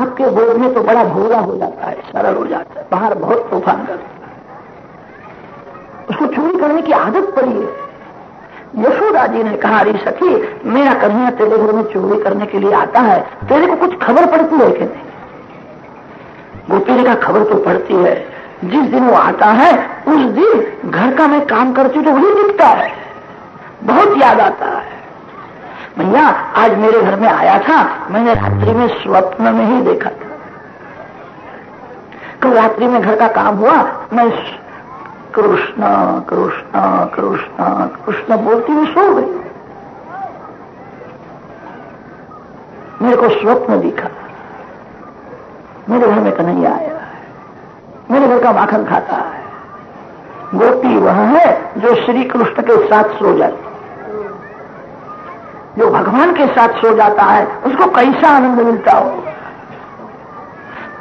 आपके गोद में तो बड़ा भोला हो जाता है, सरल हो जाता है, बाहर बहुत तूफ़ान कर उसको चोरी करने की आदत पड़ी है। यशोदा जी ने कहा, अरे सखी, मेरा कन्हैया तेरे घर में चोरी करने के लिए आता है, तेरे को कुछ खबर पड़ती है कि नहीं? गोपी ने कहा खबर तो पड़ती है। जिस दिन वो आता है, उस दिन घर का मैं काम करती तो वही दिखता है। बहुत याद आता है। भैया आज मेरे घर में आया था, मैंने रात्रि में स्वप्न में ही देखा था। कल रात्रि में घर का काम हुआ, मैं कृष्ण कृष्ण कृष्ण कृष्ण बोलती हुई सो गई। मेरे को स्वप्न दिखा। मेरे घर में कन्हैया आया है। मेरे घर का माखन खाता है। गोपी वह है, जो श्री कृष्ण के साथ सो जाती जो भगवान के साथ सो जाता है, उसको कैसा आनंद मिलता हो?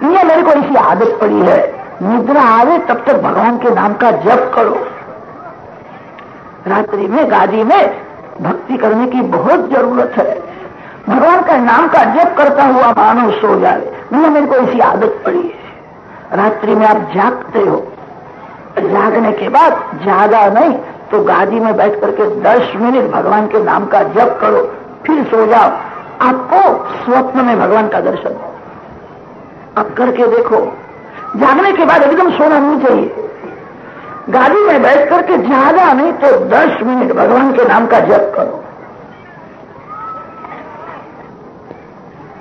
ये मेरे को ऐसी आदत पड़ी है, निद्रा आवे तब तक भगवान के नाम का जप करो। रात्रि में गादी में भक्ति करने की बहुत ज़रूरत है। भगवान का नाम का जप करता हुआ मानव सो जाए। नहीं मेरे को ऐसी आदत पड़ी है। रात्रि में आप जागते हो। जागने के बाद ज़्यादा नहीं तो गादी में बैठ करके दस मिनट भगवान के नाम का जप करो, फिर सो जाओ। आपको स्वप्न में भगवान का दर्शन। आप करके देखो, जागने के बाद एकदम सोना नहीं चाहिए। गाड़ी में बैठ करके ज़्यादा नहीं तो दस मिनट भगवान के नाम का जप करो।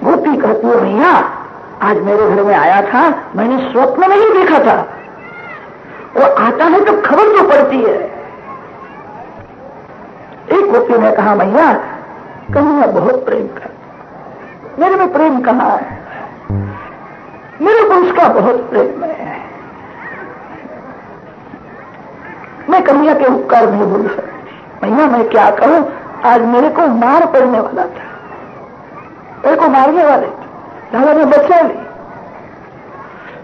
गोपी कहती है, भैया, आज मेरे घर में आया था, मैंने स्वप्न में ही देखा था। वो आता है तो खबर तो पड़ती है। एक गोपी ने कहा, भैया, कहीं बहुत प्रेम कर मेरे में प्रेम कहा है? मेरे को उसका बहुत प्रेम है। मैं कन्हैया के उपकार नहीं भूल सकती। भैया, मैं क्या कहूँ आज मेरे को मार पड़ने वाला था। मेरे को मारने वाले थे। दादा ने बचा ली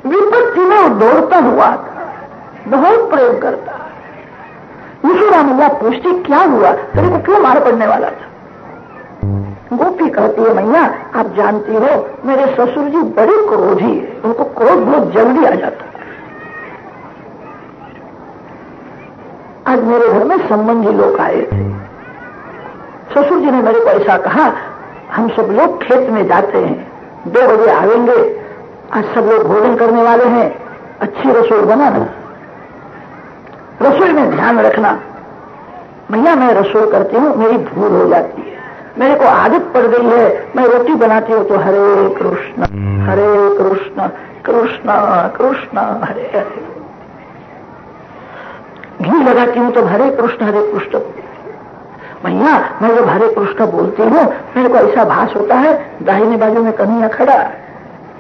विपत्ति में दौड़ता हुआ था। बहुत प्रेम करता यशोरा मैया पूछती क्या हुआ? तेरे को क्यों मार पड़ने वाला था? गोपी कहती है, मैया, आप जानती हो, मेरे ससुर जी बड़े क्रोधी है। उनको क्रोध बहुत जल्दी आ जाता आज मेरे घर में संबंधी लोग आए थे। ससुर जी ने मेरे को ऐसा कहा, हम सब लोग खेत में जाते हैं। दो बजे आएँगे। आज सब लोग भोजन करने वाले हैं। अच्छी रसोई बनाना रसोई में ध्यान रखना। भैया मैं रसोई करती हूँ, मेरी भूल हो जाती है। मेरे को आदत पड़ गई है, मैं रोटी बनाती हूँ तो हरे कृष्ण हरे कृष्ण कृष्ण कृष्ण, हरे हरे। घी लगाती हूँ तो हरे कृष्ण हरे कृष्ण। भैया मैं जब हरे कृष्ण बोलती हूँ, मेरे को ऐसा भास होता है, दाहिने बाजू में कन्हैया खड़ा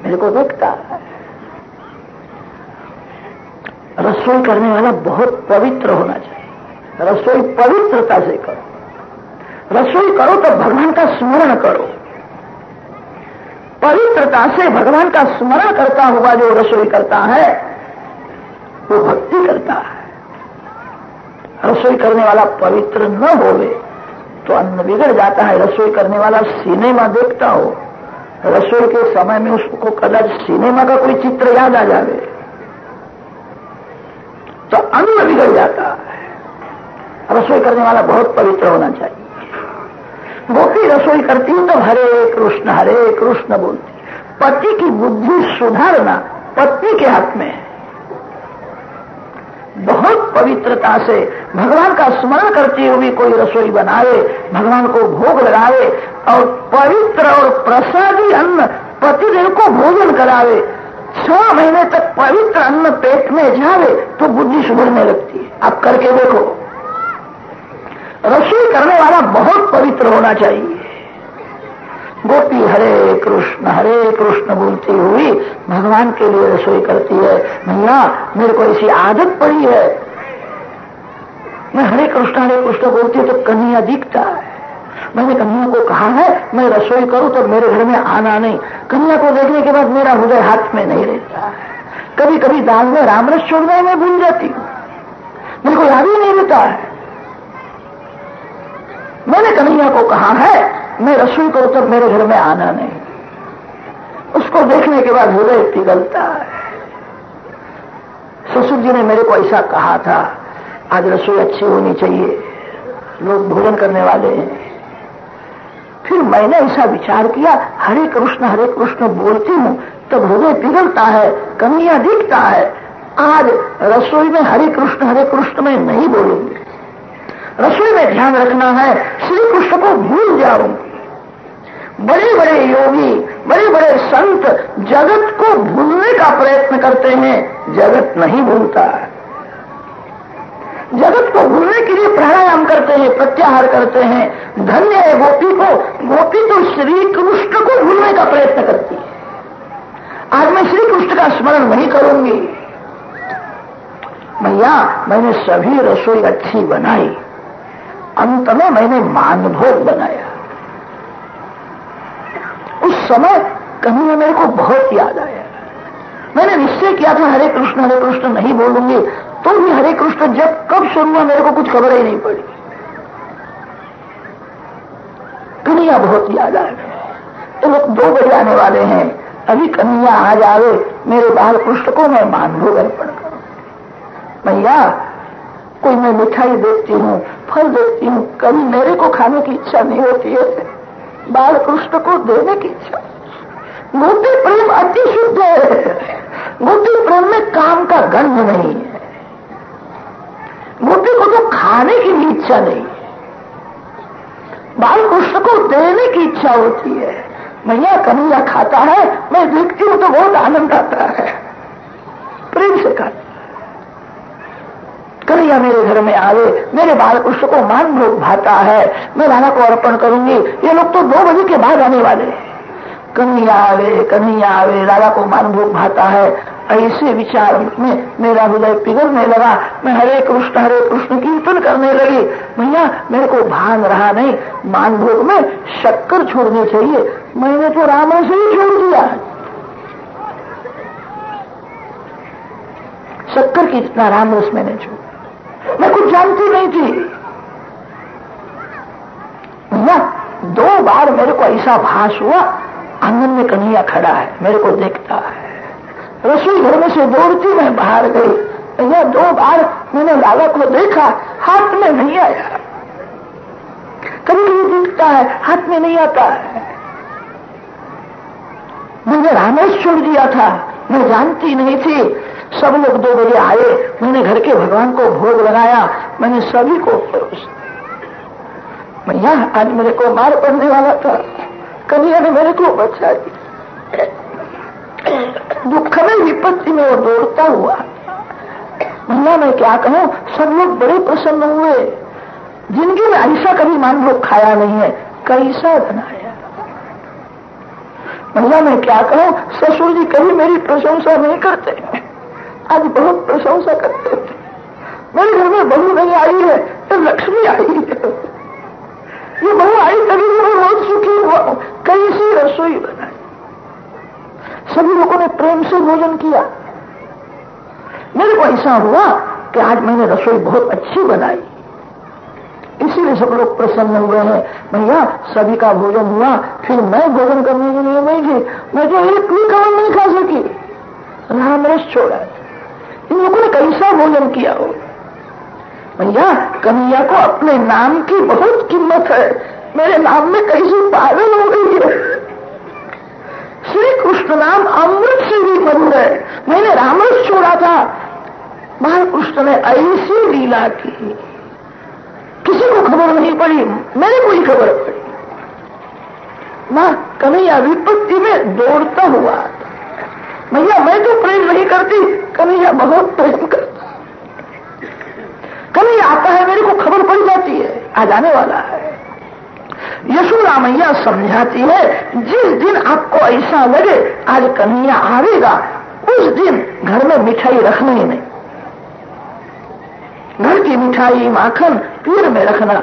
मेरे को देखता है। रसोई करने वाला बहुत पवित्र होना चाहिए। रसोई पवित्रता से करो। रसोई करो तो भगवान का स्मरण करो। पवित्रता से भगवान का स्मरण करता हुआ जो रसोई करता है, वो भक्ति करता है। रसोई करने वाला पवित्र न होवे तो अन्न बिगड़ जाता है। रसोई करने वाला सिनेमा देखता हो, रसोई के समय में उसको कदाच सिनेमा का कोई चित्र याद आ जाए तो अन्न बिगड़ जाता है। रसोई करने वाला बहुत पवित्र होना चाहिए। गोपी रसोई करती हूँ तो हरे कृष्ण हरे कृष्ण बोलती पति की बुद्धि सुधारना पत्नी के हाथ में है। बहुत पवित्रता से भगवान का स्मरण करते हुए कोई रसोई बनाए, भगवान को भोग लगावे और पवित्र और प्रसादी अन्न पतिदेव को भोजन करावे छह महीने तक पवित्र अन्न पेट में जावे तो बुद्धि सुधरने लगती है। आप करके देखो, रसोई करने वाला बहुत पवित्र होना चाहिए। गोपी हरे कृष्ण हरे कृष्ण बोलती हुई भगवान के लिए रसोई करती है। भैया, मेरे को ऐसी आदत पड़ी है। मैं हरे कृष्ण हरे कृष्ण बोलती हूँ तो कन्हैया दिखता है। मैंने कन्हैया को कहा है, मैं रसोई करूँ तो मेरे घर में आना नहीं। कन्हैया को देखने के बाद मेरा हृदय हाथ में नहीं रहता। कभी कभी दाल में राम रस छोड़ने में भूल जाती हूँ। मेरे को याद ही नहीं रहता है। मैंने कन्हैया को कहा है, मैं रसोई करूँ तो मेरे घर में आना नहीं। उसको देखने के बाद हृदय पिघलता है। ससुर जी ने मेरे को ऐसा कहा था, आज रसोई अच्छी होनी चाहिए। लोग भोजन करने वाले हैं। फिर मैंने ऐसा विचार किया, हरे कृष्ण हरे कृष्ण बोलती हूँ तब हृदय पिघलता है, कमियाँ दिखता है। आज रसोई में हरे कृष्ण हरे कृष्ण में नहीं बोलूँगी। रसोई में ध्यान रखना है, श्री कृष्ण को भूल जाऊँगी। बड़े बड़े योगी बड़े बड़े संत जगत को भूलने का प्रयत्न करते हैं, जगत नहीं भूलता। है जगत को भूलने के लिए प्राणायाम करते हैं, प्रत्याहार करते हैं। धन्य है गोपी को। गोपी तो श्री कृष्ण को भूलने का प्रयत्न करती है। आज मैं श्री कृष्ण का स्मरण नहीं करूँगी। मैया मैंने सभी रसोई अच्छी बनाई। अंत में मैंने मानभोग बनाया। उस समय कहीं मेरे को बहुत याद आया। मैंने निश्चय किया था, हरे कृष्ण हरे कृष्ण, नहीं बोलूँगी तो भी हरे कृष्ण जब कब शुरू हुआ, मेरे को कुछ खबर ही नहीं पड़ी। कन्हैया बहुत याद आ गए तो लोग दो बजे आने वाले हैं। अभी कन्हैया आ जावे, मेरे बाल कृष्ण को मैं मान भोग अर्पण करूँ। मैया, कोई मैं मिठाई देखती हूँ, फल देखती हूँ, कभी मेरे को खाने की इच्छा नहीं होती है। बाल कृष्ण को देने की इच्छा। गोपी प्रेम अति शुद्ध है। गोपी प्रेम में काम का गंध नहीं है। गोपी को तो खाने की भी इच्छा नहीं है। बाल कृष्ण को देने की इच्छा होती है। मैया कन्हैया खाता है, मैं देखती हूँ तो बहुत आनंद आता है। प्रेम से खाता कन्हैया मेरे घर में आवे मेरे बाल कृष्ण को मान भोग भाता है। मैं राधा को अर्पण करूँगी। ये लोग तो दो बजे के बाद आने वाले हैं। कन्हैया आवे कन्हैया आवे, राधा को मान भोग भाता है। ऐसे विचार में मेरा हृदय पिघलने लगा। मैं हरे कृष्ण हरे कृष्ण कीर्तन करने लगी। भैया मेरे को भान रहा नहीं। मान भोग में शक्कर छोड़नी चाहिए। मैंने तो राम से ही छोड़ दिया। शक्कर की इतना राम रस मैंने छोड़ा। मैं कुछ जानती नहीं थी। भैया दो बार मेरे को ऐसा भास हुआ। आँगन में कन्हैया खड़ा है, मेरे को देखता है। रसोई घर में से दौड़ती मैं बाहर गई। यह दो बार मैंने लाला को देखा, हाथ में नहीं आया। कभी कभी दिखता है, हाथ में नहीं आता है। मैंने रामेश छोड़ दिया था, मैं जानती नहीं थी। सब लोग दो बजे आए, मैंने घर के भगवान को भोग लगाया, मैंने सभी को मैया आज मेरे को मार पड़ने वाला था कन्हैया ने मेरे को बचा दिया दुख में विपत्ति में वो दौड़ता हुआ। भैया मैं क्या कहूँ? सब लोग बड़े प्रसन्न हुए। ज़िंदगी में ऐसा कभी मान लो खाया नहीं है, कैसा बनाया भैया मैं क्या कहूँ? ससुर जी कभी मेरी प्रशंसा नहीं करते। आज बहुत प्रशंसा करते थे मेरे घर में बहू नहीं आई है तो लक्ष्मी आई है। ये बहू आई तभी मैं बहुत सुखी हुआ कैसी रसोई बनाई? सभी लोगों ने प्रेम से भोजन किया। मेरे को ऐसा हुआ कि आज मैंने रसोई बहुत अच्छी बनाई। इसीलिए सब लोग प्रसन्न हुए हैं। भैया, सभी का भोजन हुआ, फिर मैं भोजन करने के लिए नहीं थी मैं तो एक भी काम नहीं खा सकी। रामरस छोड़ा। इन लोगों ने कैसा भोजन किया हो? भैया, कन्हैया को अपने नाम की बहुत कीमत है। मेरे नाम में कैसी पागल हो गई है? श्री कृष्ण नाम अमृत से भी मधुर है। मैंने रामरस छोड़ा था। महाकृष्ण ने ऐसी लीला की। किसी को खबर नहीं पड़ी। मेरे को ही खबर पड़ी। माँ, कन्हैया विपत्ति में दौड़ता हुआ भैया, मैं तो प्रेम नहीं करती। कन्हैया बहुत प्रेम करता। कन्हैया आता है, मेरे को खबर पड़ जाती है। आ जाने वाला है। यशोदा मैया समझाती है, जिस दिन आपको ऐसा लगे, आज कन्हैया आवेगा, उस दिन घर में मिठाई रखना ही नहीं। घर की मिठाई, माखन पीर में रखना,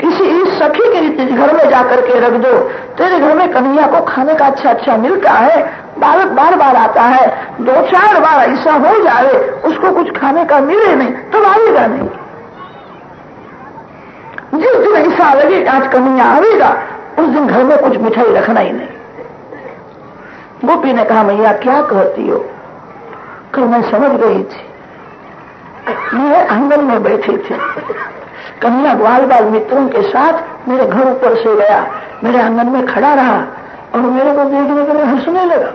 किसी इस सखी के घर में जाकर के रख दो। तेरे घर में कन्हैया को खाने का अच्छा अच्छा मिलता है, बालक बार बार आता है दो चार बार ऐसा हो जाए, उसको कुछ खाने का मिले नहीं तो आएगा नहीं। जिस दिन ऐसा लगे आज कन्हैया आवेगा, उस दिन घर में कुछ मिठाई रखना ही नहीं। गोपी ने कहा, मैया, क्या कहती हो? कल मैं समझ गई थी। मैं आँगन में बैठी थी। कन्या ग्वाल बाल मित्रों के साथ मेरे घर ऊपर से गया, मेरे आँगन में खड़ा रहा और मेरे को देखने के लिए हंसने लगा।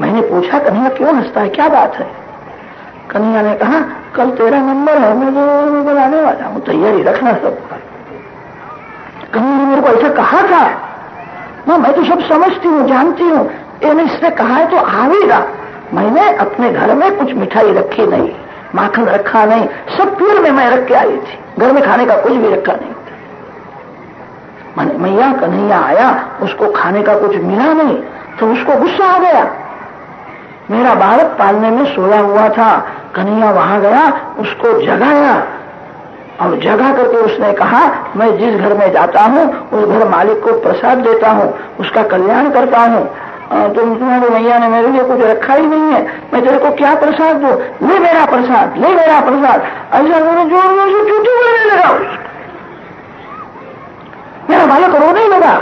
मैंने पूछा कन्हैया क्यों हंसता है? क्या बात है? कन्हैया ने कहा, कल तेरा नंबर है, मैं जो बनाने वाला हूँ, तैयारी रखना सब कन्हैया ने मेरे को ऐसा कहा था, माँ, मैं तो सब समझती हूँ, जानती हूँ ये इसने कहा है तो आवेगा मैंने अपने घर में कुछ मिठाई रखी नहीं, माखन रखा नहीं, सब पीर में मैं रख के आई थी। घर में खाने का कुछ भी रखा नहीं मैंने मैया कन्हैया आया, उसको खाने का कुछ मिला नहीं तो उसको गुस्सा आ गया। मेरा बालक पालने में सोया हुआ था कन्हैया वहाँ गया, उसको जगाया। और जगा करके उसने कहा, मैं जिस घर में जाता हूँ, उस घर मालिक को प्रसाद देता हूँ, उसका कल्याण करता हूँ। तुम, तुम्हारे मैया ने मेरे लिए कुछ रखा ही नहीं है। मैं तेरे को क्या प्रसाद दू? ले मेरा प्रसाद, ले मेरा प्रसाद। ऐसा मैंने ज़ोर ज़ोर से बोलने लगा मेरा बालक रोने लगा।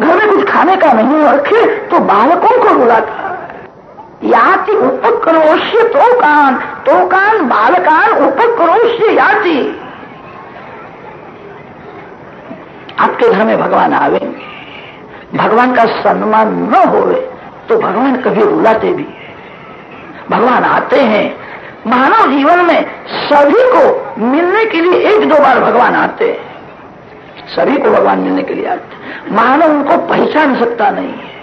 घर में कुछ खाने का नहीं रखे तो बालकों को बुलाता। याति उपक्रोश्य तो कान तो कान बालकान उपक्रोश्य याति। आपके घर में भगवान आवेंगे। भगवान का सम्मान न होवे तो भगवान कभी रुलाते भी भगवान आते हैं, मानव जीवन में सभी को मिलने के लिए एक दो बार भगवान आते हैं। सभी को भगवान मिलने के लिए आते मानव उनको पहचान सकता नहीं है।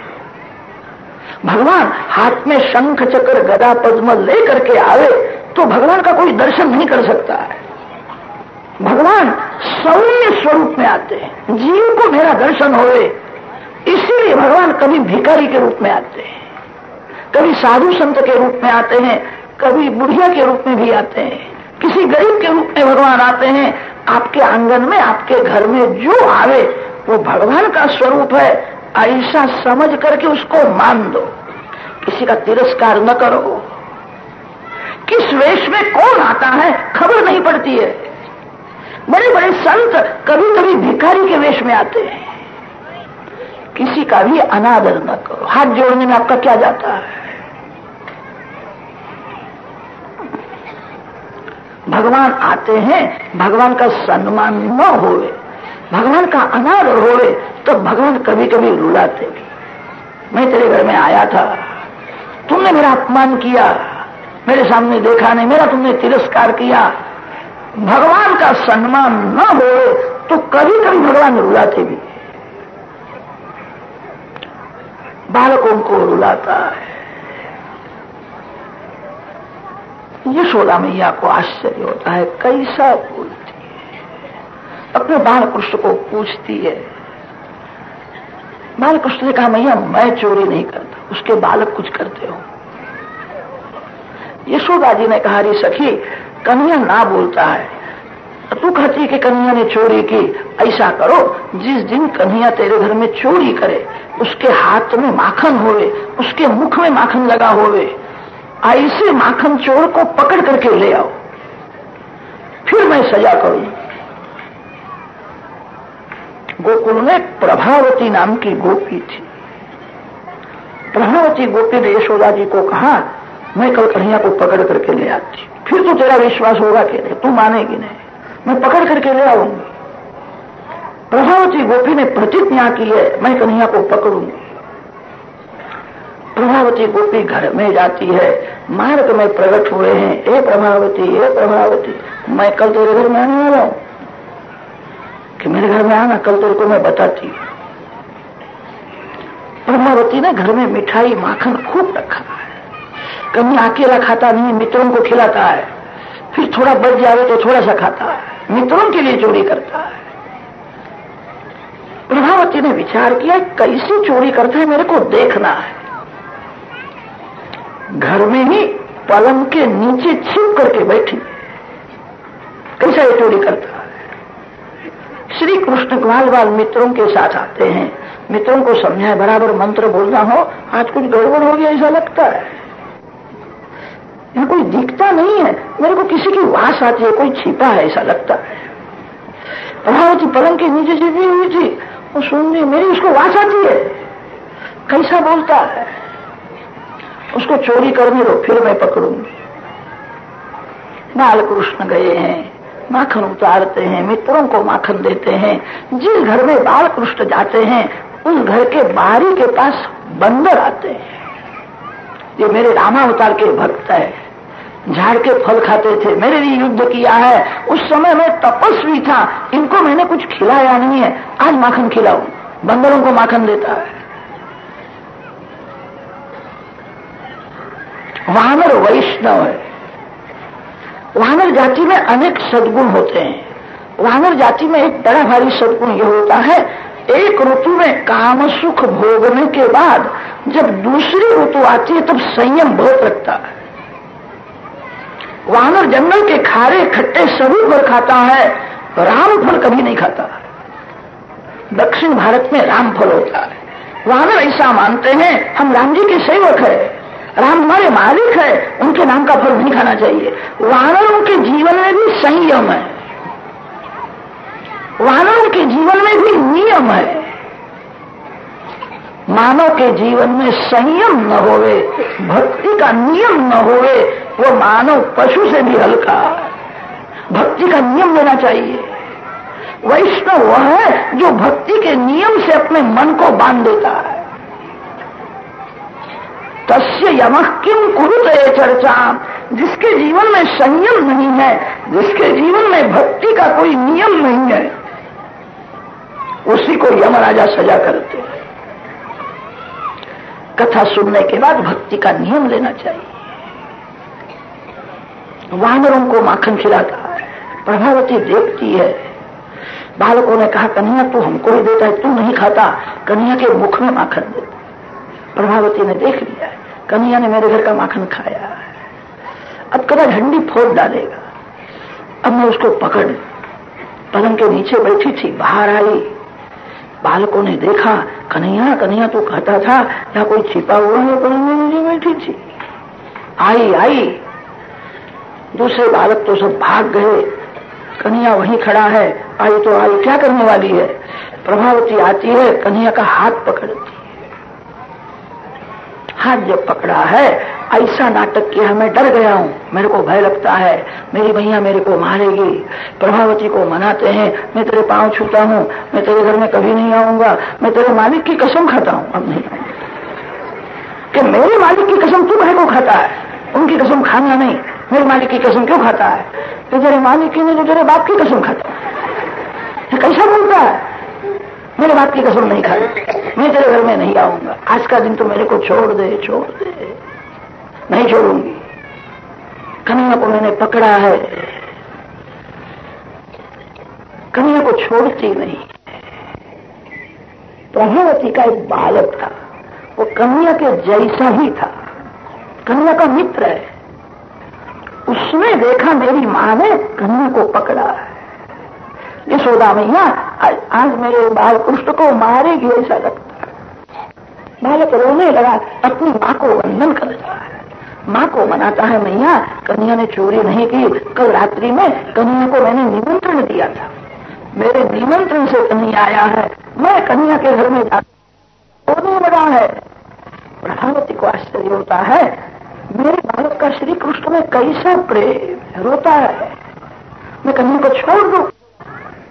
भगवान हाथ में शंख, चक्र, गदा, पद्म लेकर के आवे तो भगवान का कोई दर्शन नहीं कर सकता है। भगवान सौम्य स्वरूप में आते हैं। जीव को मेरा दर्शन होवे, इसीलिए भगवान कभी भिकारी के रूप में आते हैं, कभी साधु संत के रूप में आते हैं, कभी बुढ़िया के रूप में भी आते हैं। किसी गरीब के रूप में भगवान आते हैं, आपके आँगन में, आपके घर में जो आवे, वो भगवान का स्वरूप है ऐसा समझ करके उसको मान दो। किसी का तिरस्कार न करो। किस वेश में कौन आता है, खबर नहीं पड़ती है। बड़े बड़े संत कभी कभी भिखारी के वेश में आते हैं। किसी का भी अनादर न करो। हाथ जोड़ने में आपका क्या जाता है? भगवान आते हैं, भगवान का सम्मान न होवे। भगवान का अनादर होवे तो भगवान कभी कभी रुलाते भी मैं तेरे घर में आया था। तुमने मेरा अपमान किया। मेरे सामने देखा नहीं। मेरा तुमने तिरस्कार किया। भगवान का सम्मान न हो तो कभी कभी भगवान रुलाते भी बालकों को रुलाता है। ये यशोदा मैया को आश्चर्य होता है। कैसा बोलती है अपने बाल कृष्ण को पूछती है। बाल कृष्ण ने कहा, मैया, मैं चोरी नहीं करता, उसके बालक कुछ करते हो। यशोदा जी ने कहा रे सखी, कन्हैया ना बोलता है। तू कहती कि कन्हैया ने चोरी की, ऐसा करो, जिस दिन कन्हैया तेरे घर में चोरी करे, उसके हाथ में माखन होवे, उसके मुख में माखन लगा होवे, ऐसे माखन चोर को पकड़ करके ले आओ। फिर मैं सजा करूँ गोकुल में प्रभावती नाम की गोपी थी। प्रभावती गोपी ने यशोदा जी को कहा, मैं कल कन्हैया को पकड़ करके ले आती। फिर तो तेरा विश्वास होगा कि नहीं, तू मानेगी नहीं। मैं पकड़ करके ले आऊँगी। प्रभावती गोपी ने प्रतिज्ञा की है, मैं कन्हैया को पकड़ूँगी। प्रभावती गोपी घर में जाती है, मार्ग में प्रकट हुए हैं, ए प्रभावती ए प्रभावती, मैं कल तेरे घर में आने वाला हूँ। कि मेरे घर में आना कल तेरे को मैं बताती प्रभावती ने घर में मिठाई, माखन खूब रखा है। कभी अकेला खाता नहीं, मित्रों को खिलाता है। फिर थोड़ा बच जाए तो थोड़ा सा खाता है। मित्रों के लिए चोरी करता है। प्रभावती ने विचार किया, कैसे चोरी करता है, मेरे को देखना है। घर में ही पलंग के नीचे छिप करके बैठी। कैसा ये चोरी करता श्री कृष्ण ग्वाल बाल मित्रों के साथ आते हैं। मित्रों को समझाए बराबर मंत्र बोलना हो, आज कुछ गड़बड़ हो गया, ऐसा लगता है। कोई दिखता नहीं है, मेरे को किसी की वास आती है, कोई छिपा है, ऐसा लगता है। प्रभावती पलंग के नीचे छिपी हुई थी, वो सुन रही मेरी उसको वास आती है। कैसा बोलता है? उसको चोरी करने दो फिर मैं पकड़ूँगी। बाल कृष्ण गए हैं। माखन उतारते हैं, मित्रों को माखन देते हैं। जिस घर में बाल कृष्ण जाते हैं, उस घर के बाहरी के पास बंदर आते हैं। ये मेरे रामावतार के भक्त है। झाड़ के फल खाते थे, मेरे लिए युद्ध किया है। उस समय मैं तपस्वी था। इनको मैंने कुछ खिलाया नहीं है। आज माखन खिलाऊ। बंदरों को माखन देता है। वानर वैष्णव है। वानर जाति में अनेक सदगुण होते हैं। वानर जाति में एक बड़ा भारी सदगुण यह होता है, एक ऋतु में काम सुख भोगने के बाद जब दूसरी ऋतु आती है, तब संयम बहुत रखता है। वानर जंगल के खारे, खट्टे सभी फल खाता है, राम फल कभी नहीं खाता। दक्षिण भारत में राम फल होता है। वानर ऐसा मानते हैं, हम राम जी के सेवक है। राम हमारे मालिक है, उनके नाम का फल नहीं खाना चाहिए। वानरों के जीवन में भी संयम है। वानरों के जीवन में भी नियम है। मानव के जीवन में संयम न होवे, भक्ति का नियम न होवे, वो मानव पशु से भी हल्का भक्ति का नियम लेना चाहिए। वैष्णव वह है जो भक्ति के नियम से अपने मन को बाँध देता है। तस्य यम किम कुरुत चर्चा? जिसके जीवन में संयम नहीं है, जिसके जीवन में भक्ति का कोई नियम नहीं है, उसी को यम राजा सजा करते हैं। कथा सुनने के बाद भक्ति का नियम लेना चाहिए। वानरों को माखन खिलाता है, प्रभावती देखती है। बालकों ने कहा, कन्हैया, तू हमको ही देता है, तू नहीं खाता। कन्हैया के मुख में माखन देता प्रभावती ने देख लिया। कन्हैया ने मेरे घर का माखन खाया। अब कदा झंडी फोड़ डालेगा। अब मैं उसको पकड़ पलंग के नीचे बैठी थी, बाहर आई। बालकों ने देखा, कन्हैया कन्हैया तो कहता था या कोई छिपा हुआ है पलंग में नीचे बैठी थी। आई आई। दूसरे बालक तो सब भाग गए। कन्हैया वहीं खड़ा है। आई तो आई, क्या करने वाली है? प्रभावती आती है, कन्हैया का हाथ पकड़ती हाथ जब पकड़ा है। ऐसा नाटक किया मैं डर गया हूँ। मेरे को भय लगता है। मेरी भैया मेरे को मारेगी। प्रभावती को मनाते हैं। मैं तेरे पाँव छूता हूँ। मैं तेरे घर में कभी नहीं आऊँगा। मैं तेरे मालिक की कसम खाता हूँ। अब नहीं। कि मेरे मालिक की कसम तू भाई को खाता है? उनकी कसम खाना नहीं। मेरे मालिक की कसम क्यों खाता है? तो तेरे मालिक की नहीं तो तेरे बाप की कसम खाता है। कैसा बोलता है? मेरे बाप की कसम नहीं खाई। मैं तेरे घर में नहीं आऊँगा। आज का दिन तो मेरे को छोड़ दे छोड़ दे। नहीं छोड़ूँगी। कन्या को मैंने पकड़ा है। कन्या को छोड़ती नहीं प्रभावती का एक बालक था। वो कन्या के जैसा ही था। कन्या का मित्र है। उसने देखा मेरी माँ ने कन्या को पकड़ा है। यशोदा मैया आज आज मेरे बाल कृष्ण को मारेगी ऐसा लगता बालक रोने लगा, अपनी माँ को वंदन कर रहा माँ को मनाता है मैया, कन्या ने चोरी नहीं की, कल रात्रि में कन्या को मैंने निमंत्रण दिया था। मेरे निमंत्रण से कन्या आया है, मैं कन्या के घर में जाकर रोने लगा है। प्रधानमंत्री को आश्चर्य होता है, मेरे बालक का श्री कृष्ण में कैसा प्रेम रोता है। मैं कन्या को छोड़ दू?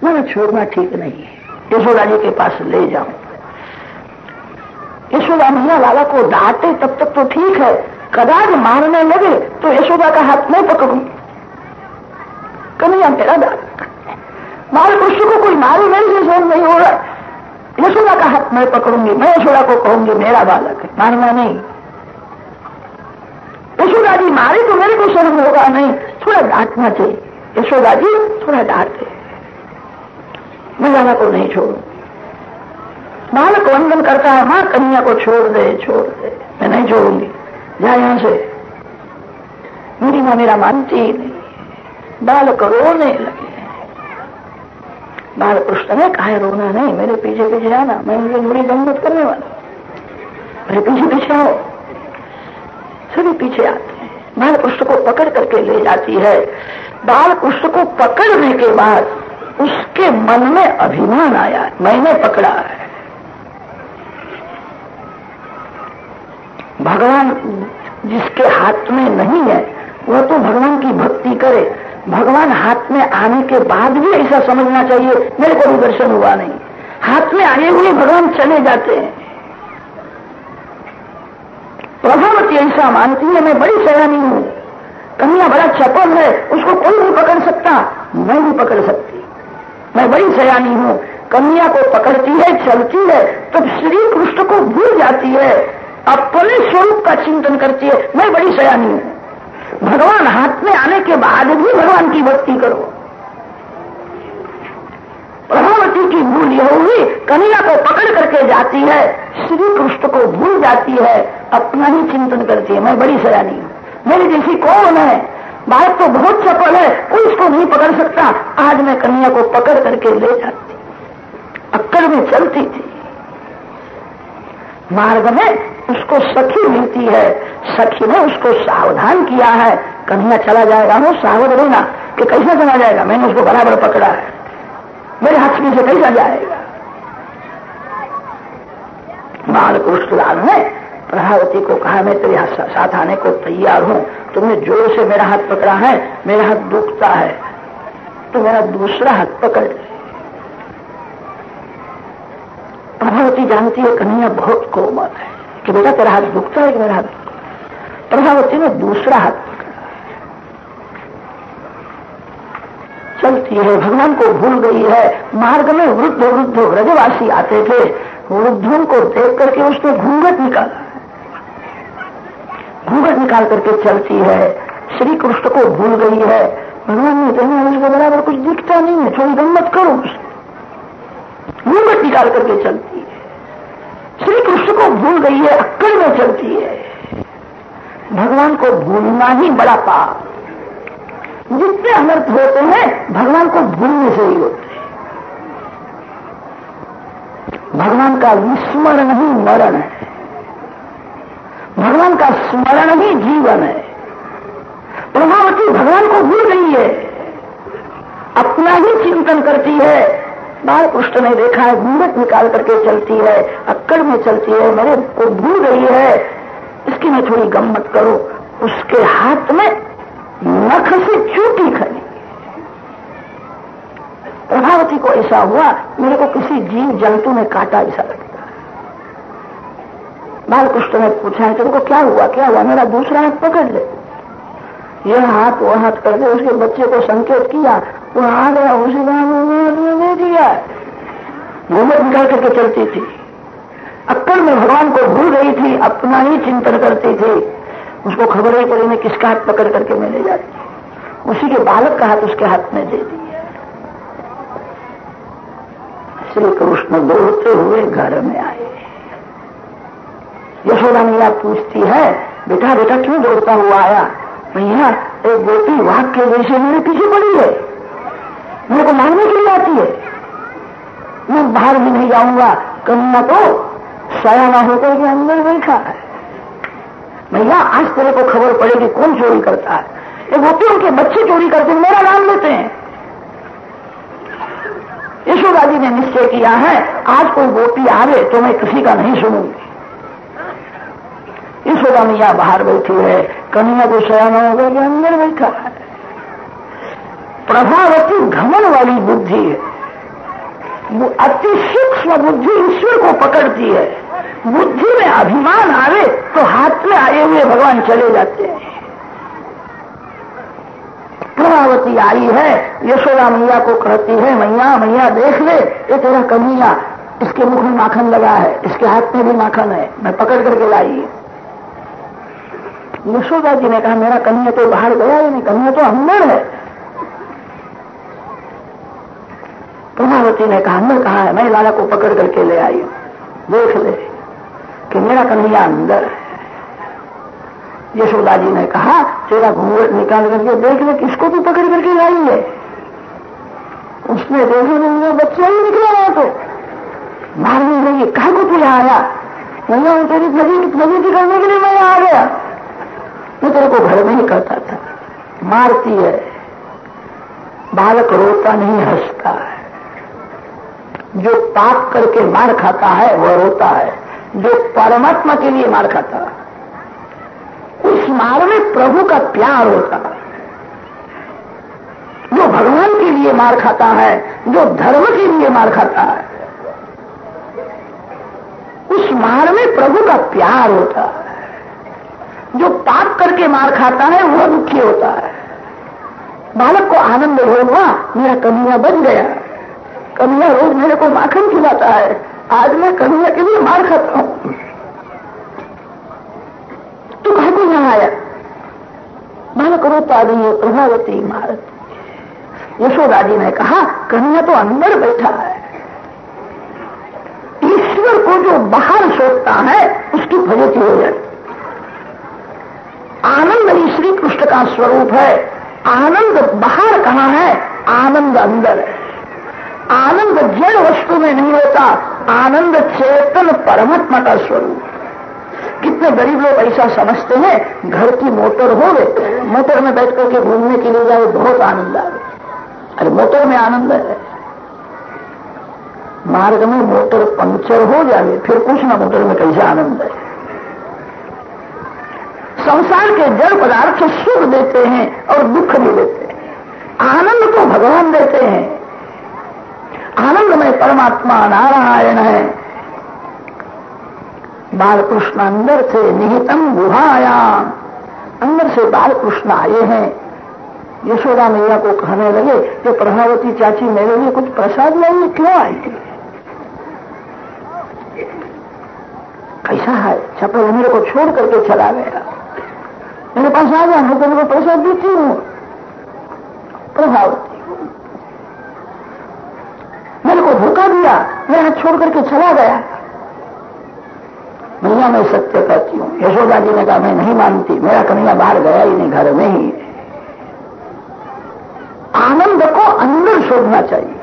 मैंने छोड़ना ठीक नहीं है। यशोदा जी के पास ले जाऊँ। यशोदा मैया लाला को डांटे, तब तक तो ठीक है। कदाच मारने लगे तो यशोदा का हाथ मैं पकड़ू। कन्हैया मेरा डांट बाल पुरुष को कोई मारे मेरे से सहन नहीं हो रहा। यशोदा का हाथ मैं पकड़ूँगी, मैं यशोदा को कहूँगी, मेरा बालक है मारना नहीं। यशोदा जी मारे तो मेरे को शर्म होगा नहीं। थोड़ा डांटना चाहिए। यशोदा जी थोड़ा डांटे मैं राधा को नहीं छोड़ू बालक वंदन करता है, माँ कन्या को छोड़ दे छोड़ दे। मैं नहीं छोड़ूँगी। जा यहाँ से। मेरी माँ मेरा मानती ही। नहीं बालक रोने लगे बाल कृष्ण ने कहा रोना नहीं, मेरे पीछे पीछे आना, मैं मुझे बड़ी जन्मत करने वाला मेरे पीछे पीछे आओ। सभी पीछे आते हैं। बाल कृष्ण को पकड़ करके ले जाती है। बाल कृष्ण को पकड़ने के बाद उसके मन में अभिमान आया है मैंने पकड़ा है। भगवान जिसके हाथ में नहीं है, वह तो भगवान की भक्ति करे। भगवान हाथ में आने के बाद भी ऐसा समझना चाहिए, मेरे को भी दर्शन हुआ नहीं। हाथ में आए हुए भगवान चले जाते हैं। प्रभावती ऐसा मानती है, मैं बड़ी सयानी हूँ। कन्या बड़ा चपल है, उसको कोई नहीं पकड़ सकता, मैं भी पकड़ सकती। मैं बड़ी सयानी हूँ। कन्या को पकड़ती है, चलती है, तब श्री कृष्ण को भूल जाती है। अपने स्वरूप का चिंतन करती है। मैं बड़ी सयानी हूँ। भगवान हाथ में आने के बाद भी भगवान की भक्ति करो। प्रभावती की भूल यह हुई, कन्या को पकड़ करके जाती है, श्री कृष्ण को भूल जाती है, अपना ही चिंतन करती है। मैं बड़ी सयानी हूँ। मेरी जैसी कौन है? बात तो बहुत चपल है, कोई इसको नहीं पकड़ सकता। आज मैं कन्या को पकड़ करके ले जाती। अक्कड़ में चलती थी। मार्ग में उसको सखी मिलती है। सखी ने उसको सावधान किया है। कन्हैया चला जाएगा वो सावध रहना कि कैसा चला जाएगा? मैंने उसको बराबर पकड़ा है। मेरे हाथ में से कैसा जाएगा? बालकृष्ण लाल ने प्रभावती को कहा, मैं तेरे साथ आने को तैयार हूँ। तुमने ज़ोर से मेरा हाथ पकड़ा है, मेरा हाथ दुखता है। तो मेरा दूसरा हाथ पकड़ प्रभावती जानती है कन्हैया बहुत कोमल है कि बेटा तेरा हाथ दुखता है कि मेरा हाथ प्रभावती ने दूसरा हाथ चलती है, भगवान को भूल गई है। मार्ग में वृद्ध वृद्ध व्रजवासी आते थे। वृद्धों को देख करके उसने घूंघट निकाला। घूंघट निकाल करके चलती है। श्री कृष्ण को भूल गई है। भगवान ने कहना उसके बराबर कुछ दिखता नहीं है, थोड़ी गम्मत करो घूंघट निकाल करके चलती है। श्री कृष्ण को भूल गई है, अक्कड़ में चलती है। भगवान को भूलना ही बड़ा पाप। जितने अनर्थ होते हैं, भगवान को भूलने से ही होते हैं। भगवान का विस्मरण ही मरण है। भगवान का स्मरण ही जीवन है। प्रभावती भगवान को भूल रही है। अपना ही चिंतन करती है। बाल कृष्ण ने देखा है घूंघट निकाल करके चलती है, अक्कड़ में चलती है, मेरे को भूल रही है। इसकी मैं थोड़ी गम्मत करो, उसके हाथ में नख से चूटी खड़ी। प्रभावती को ऐसा हुआ, मेरे को किसी जीव जंतु ने काटा ऐसा लगता बालकृष्ण ने पूछा तेरे को क्या हुआ? क्या हुआ? मेरा दूसरा हाथ पकड़ ले। यह हाथ, वो हाथ कर दे उसके बच्चे को संकेत किया। वो आ गया, उसी दे दिया घूमत निकाल करके चलती थी। अक्कड़ में भगवान को भूल गई थी, अपना ही चिंतन करती थी। उसको खबर ही पड़ी मैं किसका हाथ पकड़ करके मैं ले जाती। उसी के बालक का हाथ उसके हाथ में दे दिया। श्री कृष्ण दौड़ते हुए घर में आए। यशोदा मैया पूछती है, बेटा बेटा, क्यों दौड़ता हुआ आया? भैया एक गोपी वाक के जैसे मेरे पीछे पड़ी है। मेरे को मारने के लिए आती है। मैं बाहर भी नहीं जाऊँगा। कन्या तो सयाना होकर के अंदर बैठा है। भैया आज तेरे को खबर पड़ेगी कौन चोरी करता है। ये गोपी उनके बच्चे चोरी करते हैं, मेरा नाम लेते हैं। यशोदा जी ने निश्चय किया है, आज कोई गोपी आवे तो मैं किसी का नहीं सुनूँगी। यशोदा मैया बाहर बैठी है। कन्या को शयन हो गया अंदर बैठा है। प्रभावती घमन वाली बुद्धि है। वो अति सूक्ष्म बुद्धि ईश्वर को पकड़ती है। बुद्धि में अभिमान आवे तो हाथ में आए हुए भगवान चले जाते हैं। प्रभावती आई है, यशोदा मैया को कहती है, मैया मैया, देख ले, ये तेरा कन्या इसके मुख में माखन लगा है, इसके हाथ में भी माखन है, मैं पकड़ करके लाई यशोदा जी ने कहा, मेरा कन्या तो बाहर गया ही नहीं, कन्या तो अंदर है। प्रभावती ने कहा, अंदर कहा है? मैं लाला को पकड़ करके ले आई देख ले कि मेरा कन्हैया अंदर है। यशोदा जी ने कहा, तेरा घूंघट निकाल करके देख ले, किसको तू पकड़ करके लाई है? उसने देखा मेरा बच्चा ही निकला रहा तो। मारने लगी कहा को तू आया? भैया तेरी नज़र करने के लिए मैं आ गया। मैं तेरे को घर में ही करता था। मारती है। बालक रोता नहीं, हंसता है। जो पाप करके मार खाता है, वह रोता है। जो परमात्मा के लिए मार खाता है, उस मार में प्रभु का प्यार होता है। जो भगवान के लिए मार खाता है, जो धर्म के लिए मार खाता है, उस मार में प्रभु का प्यार होता है। जो पाप करके मार खाता है वह दुखी होता है। बालक को आनंद हो हुआ, मेरा कमिया बन गया। कमिया रोज मेरे को माखन खिलाता है। आज मैं कमिया के लिए मार खाता हूँ। तो कहा को यहाँ आया? बालक रोता नहीं प्रभावती इमारत। यशोदा जी ने कहा कन्या तो अंदर बैठा है। ईश्वर को जो बाहर सोचता है, उसकी फजती हो जाती। आनंद ही श्री कृष्ण का स्वरूप है। आनंद बाहर कहाँ है? आनंद अंदर है। आनंद जड़ वस्तु में नहीं होता, आनंद चेतन परमात्मा का स्वरूप कितने गरीब लोग ऐसा समझते हैं, घर की मोटर हो गए मोटर में बैठ करके घूमने के लिए जाए, बहुत आनंद आ गए अरे मोटर में आनंद है। मार्ग में मोटर पंक्चर हो जाए, फिर कुछ ना मोटर में कैसे आनंद है? संसार के जड़ पदार्थ सुख देते हैं और दुख भी देते हैं। आनंद तो भगवान देते हैं। आनंद में परमात्मा नारायण है। बालकृष्ण अंदर से निहितम गुहायाम अंदर से बालकृष्ण आए हैं। यशोदा मैया को कहने लगे कि प्रभावती चाची मेरे लिए कुछ प्रसाद लाइए क्यों आई? थी कैसा है? छपल मेरे को छोड़ करके चला गया। मेरे पास आ गया मैं तेरे को प्रसाद देती हूँ प्रभावती मेरे को धोखा दिया मेरा हाथ छोड़ करके चला गया मैया मैं सत्य कहती हूँ यशोदा जी ने कहा मैं नहीं मानती मेरा कन्हैया बाहर गया ही नहीं घर में ही आनंद को अंदर शोधना चाहिए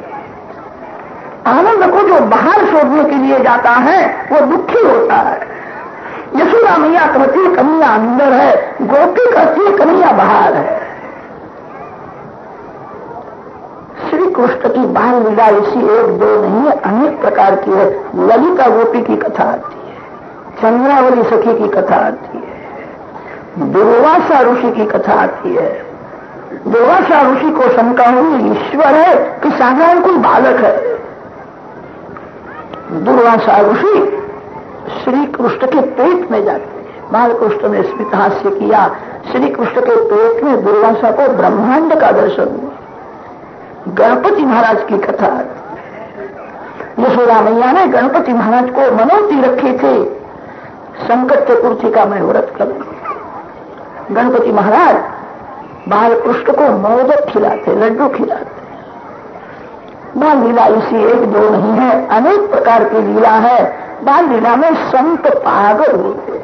आनंद को जो बाहर शोधने के लिए जाता है वो दुखी होता है यशोदा मैया कहती कन्हैया अंदर है, गोपी कहती कन्हैया बाहर है। श्री कृष्ण की बाल लीला इसी एक दो नहीं है अनेक प्रकार की है। ललिता गोपी की कथा आती है, चंद्रावली सखी की कथा आती है, दुर्वासा ऋषि की कथा आती है। दुर्वासा ऋषि को शंका हुई, ईश्वर है कि साधारण कोई बालक है। दुर्वासा ऋषि श्री कृष्ण के पेट में जाते बालकृष्ण ने स्मित हास्य किया श्री कृष्ण के पेट में दुर्वासा को ब्रह्मांड का दर्शन हुआ। गणपति महाराज की कथा। यशोदा मैया ने गणपति महाराज को मनोती रखे थे। संकट चतुर्थी का मैं व्रत करूँ। गणपति महाराज बालकृष्ण को मोदक खिलाते, लड्डू खिलाते। बाल लीला इसी एक दो नहीं है, अनेक प्रकार की लीला है। बाल लीला में संत पागल होते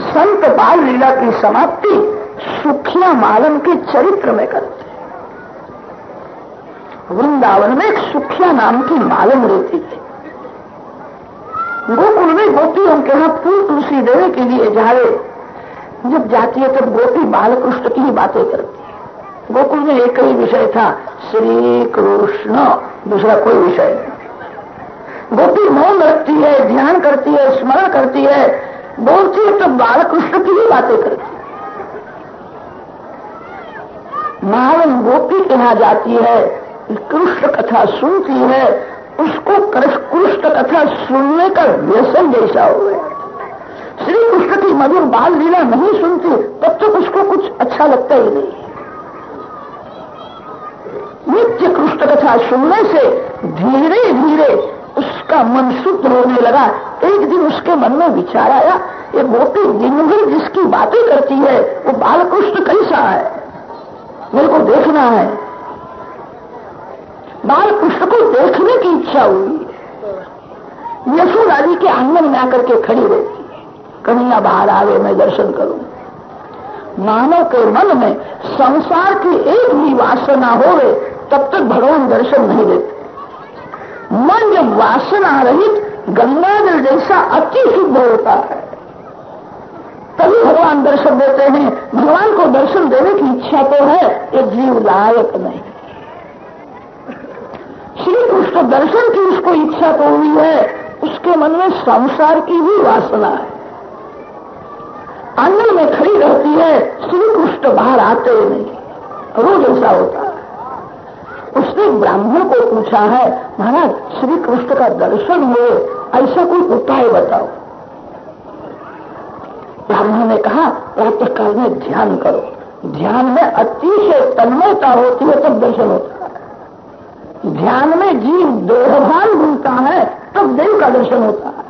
संत बाल लीला की समाप्ति सुखिया मालन के चरित्र में करते वृंदावन में एक सुखिया नाम की मालूम रहती थी गोकुल में गोपियों के यहाँ फूल तुलसी देने के लिए जाए। जब जाती है, तब गोपी बालकृष्ण की ही बातें करती है। गोकुल में एक ही विषय था, श्री कृष्ण। दूसरा कोई विषय नहीं। गोपी मौन रखती है, ध्यान करती है, स्मरण करती है, बोलती है तो बालकृष्ण की ही बातें करती है। मावन गोपी के यहाँ जाती है कृष्ण कथा सुनती है, उसको कृष्ण कथा सुनने का व्यसन जैसा हो गया। श्री कृष्ण की मधुर बाल लीला नहीं सुनती, तब तक उसको कुछ अच्छा लगता ही नहीं। नित्य कृष्ण कथा सुनने से धीरे धीरे उसका मन शुद्ध होने लगा। एक दिन उसके मन में विचार आया, ये गोपी दिन जिसकी बातें करती है, वो बालकृष्ण कैसा है? मेरे को देखना है। बालकृष्ण को देखने की इच्छा हुई। यशोदा जी के आँगन में आकर के खड़ी रहती है कन्हैया बाहर आवे मैं दर्शन करूँ। मानव के मन में संसार की एक भी वासना हो तब तक भगवान दर्शन नहीं देते। मन जब वासना रहित गंगाजल जैसा अति शुद्ध होता है। तभी भगवान दर्शन देते हैं। भगवान को दर्शन देने की इच्छा तो है, ये जीव लायक नहीं। श्री कृष्ण दर्शन की उसको इच्छा तो हुई है, उसके मन में संसार की भी वासना है। आँगन में खड़ी रहती है श्री कृष्ण बाहर आते नहीं। रोज ऐसा होता है। उसने ब्राह्मण को पूछा है, महाराज श्री कृष्ण का दर्शन हुए ऐसा कोई उपाय बताओ? ब्राह्मण ने कहा प्रातः काल में ध्यान करो। ध्यान में अतिशय तन्मयता होती है, तब दर्शन होता है। ध्यान में जीव देहभान भूलता है, तब देव का दर्शन होता है।